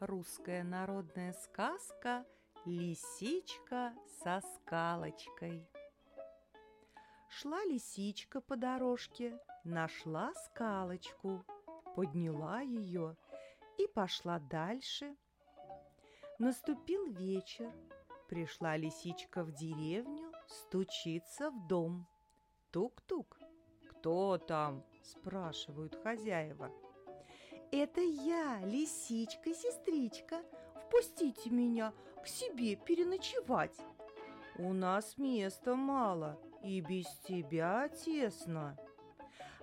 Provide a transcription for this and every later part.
Русская народная сказка «Лисичка со скалочкой». Шла лисичка по дорожке, нашла скалочку, подняла ее и пошла дальше. Наступил вечер, пришла лисичка в деревню, стучится в дом. Тук-тук. «Кто там?» – спрашивают хозяева. «Это я, лисичка-сестричка. Впустите меня к себе переночевать». «У нас места мало, и без тебя тесно».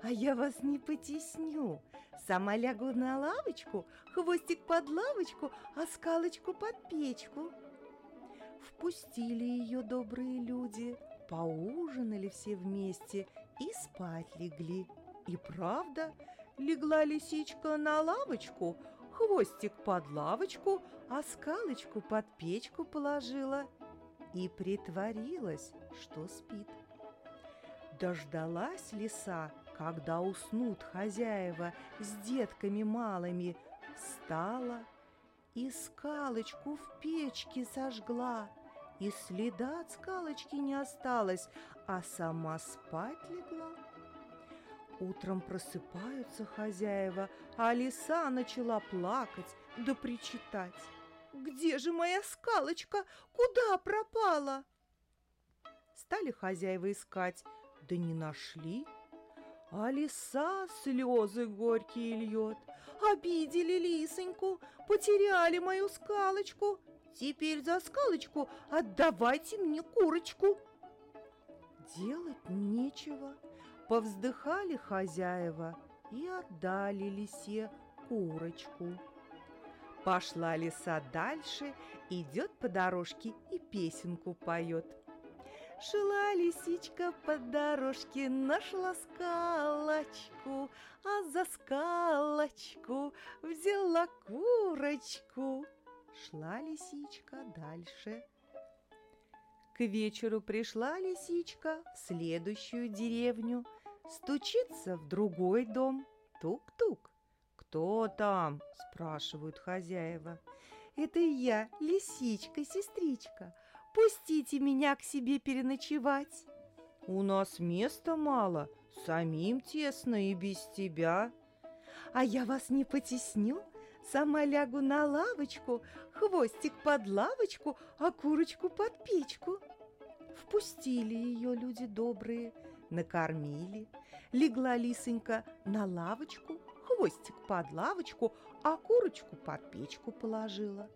«А я вас не потесню. Сама лягу на лавочку, хвостик под лавочку, а скалочку под печку». Впустили ее добрые люди, поужинали все вместе и спать легли. И правда, легла лисичка на лавочку, хвостик под лавочку, а скалочку под печку положила и притворилась, что спит. Дождалась лиса, когда уснут хозяева с детками малыми, встала и скалочку в печке сожгла, и следа от скалочки не осталось, а сама спать легла. Утром просыпаются хозяева, а лиса начала плакать да причитать. «Где же моя скалочка? Куда пропала?» Стали хозяева искать, да не нашли. А лиса слезы горькие льет. Обидели лисоньку, потеряли мою скалочку. Теперь за скалочку отдавайте мне курочку. Делать нечего. Повздыхали хозяева и отдали лисе курочку. Пошла лиса дальше, идет по дорожке и песенку поет. Шла лисичка по дорожке, нашла скалочку, а за скалочку взяла курочку. Шла лисичка дальше. К вечеру пришла лисичка в следующую деревню, стучится в другой дом. Тук-тук. «Кто там?» – спрашивают хозяева. «Это я, лисичка, сестричка. Пустите меня к себе переночевать». «У нас места мало, самим тесно и без тебя». «А я вас не потесню, сама лягу на лавочку, хвостик под лавочку, а курочку под печку». Впустили ее люди добрые, накормили. Легла лисонька на лавочку, хвостик под лавочку, а курочку под печку положила.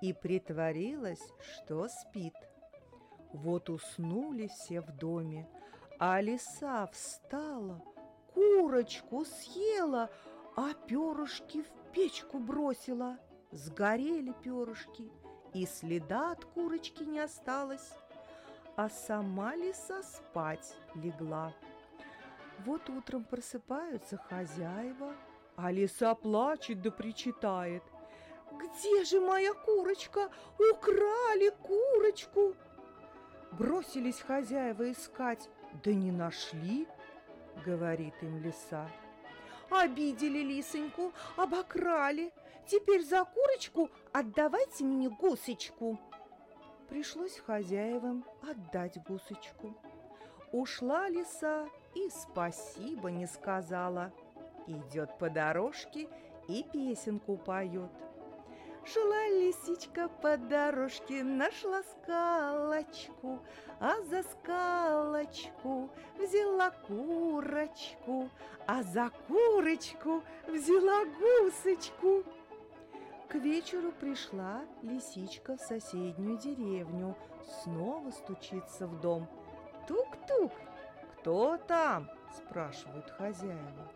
И притворилась, что спит. Вот уснули все в доме, а лиса встала, курочку съела, а перышки в печку бросила. Сгорели перышки, и следа от курочки не осталось, а сама лиса спать легла. Вот утром просыпаются хозяева, а лиса плачет да причитает. «Где же моя курочка? Украли курочку!» Бросились хозяева искать, да не нашли, говорит им лиса. Обидели лисоньку, обокрали. Теперь за курочку отдавайте мне гусочку. Пришлось хозяевам отдать гусочку. Ушла лиса и спасибо не сказала. Идет по дорожке и песенку поет. Шла лисичка по дорожке, нашла скалочку, а за скалочку взяла курочку, а за курочку взяла гусочку. К вечеру пришла лисичка в соседнюю деревню, снова стучится в дом. Тук-тук! «Кто там?» – спрашивают хозяева.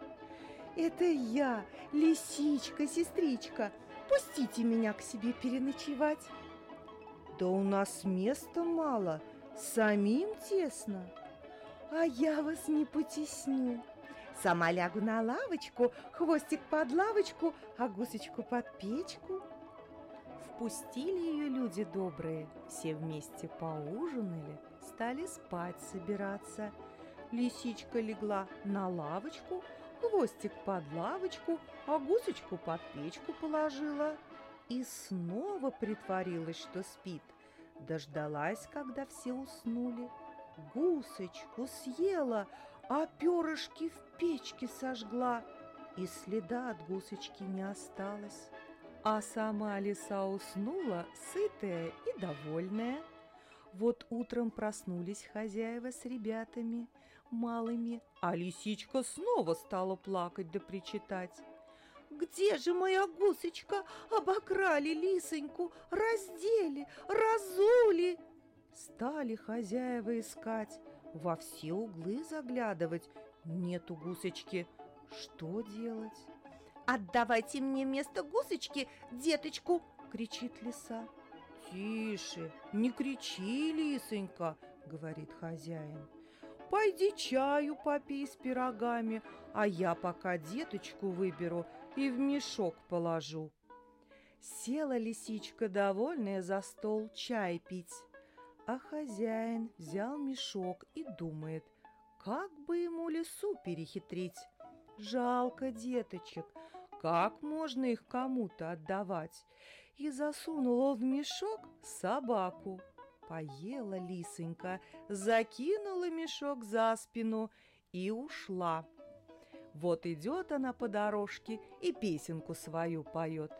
«Это я, лисичка, сестричка. Пустите меня к себе переночевать». «Да у нас места мало, самим тесно». «А я вас не потесню. Сама лягу на лавочку, хвостик под лавочку, а гусечку под печку». Впустили ее люди добрые, все вместе поужинали, стали спать собираться – Лисичка легла на лавочку, хвостик под лавочку, а гусочку под печку положила. и снова притворилась, что спит. Дождалась, когда все уснули. Гусочку съела, а перышки в печке сожгла, и следа от гусочки не осталось. А сама лиса уснула, сытая и довольная. Вот утром проснулись хозяева с ребятами малыми, а лисичка снова стала плакать да причитать. Где же моя гусочка? Обокрали лисоньку, раздели, разули. Стали хозяева искать, во все углы заглядывать. Нету гусочки. Что делать? «Отдавайте мне место гусочки, деточку!» — кричит лиса. «Тише, не кричи, лисонька!» — говорит хозяин. «Пойди чаю попей с пирогами, а я пока деточку выберу и в мешок положу». Села лисичка, довольная, за стол чай пить. А хозяин взял мешок и думает, как бы ему лису перехитрить. Жалко деточек, как можно их кому-то отдавать? И засунула в мешок собаку. Поела лисонька, закинула мешок за спину и ушла. Вот идет она по дорожке и песенку свою поет.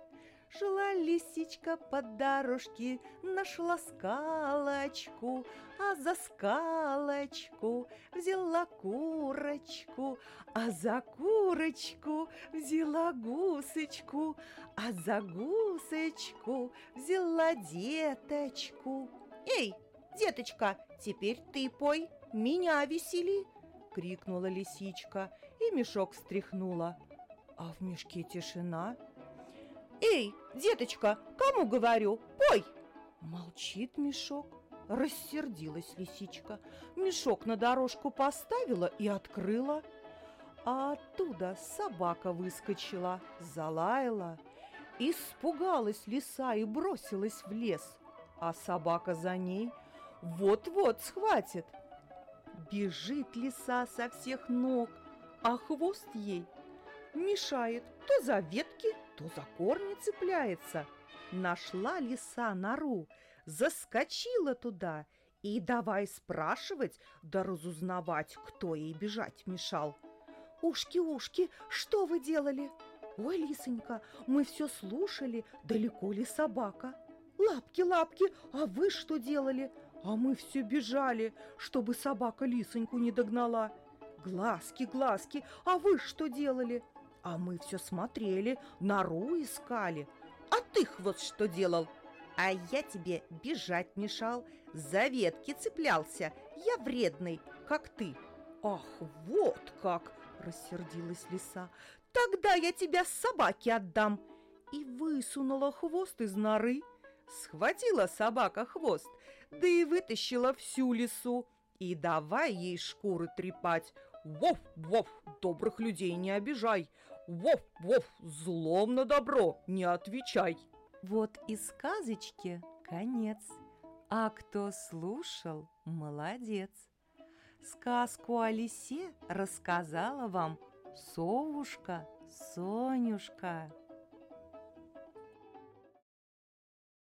Шла лисичка по дорожке, нашла скалочку, а за скалочку взяла курочку, а за курочку взяла гусочку, а за гусочку взяла деточку. «Эй, деточка, теперь ты пой, меня весели!» — крикнула лисичка и мешок встряхнула. А в мешке тишина — «Эй, деточка, кому говорю? Пой!» Молчит мешок. Рассердилась лисичка. Мешок на дорожку поставила и открыла. А оттуда собака выскочила, залаяла. Испугалась лиса и бросилась в лес. А собака за ней вот-вот схватит. Бежит лиса со всех ног, а хвост ей мешает то за ветки, то за корни цепляется. Нашла лиса нору, заскочила туда и давай спрашивать да разузнавать, кто ей бежать мешал. «Ушки, ушки, что вы делали?» «Ой, лисонька, мы все слушали, далеко ли собака?» «Лапки, лапки, а вы что делали?» «А мы все бежали, чтобы собака лисоньку не догнала». «Глазки, глазки, а вы что делали?» А мы все смотрели, нору искали. А ты хвост что делал? А я тебе бежать мешал, за ветки цеплялся. Я вредный, как ты. Ах, вот как! Рассердилась лиса. Тогда я тебя собаке отдам. И высунула хвост из норы. Схватила собака хвост, да и вытащила всю лису. И давай ей шкуры трепать. Вов, вов, добрых людей не обижай. Вов, злом на добро не отвечай. Вот и сказочки конец. А кто слушал, молодец. Сказку о лисе рассказала вам совушка Сонюшка.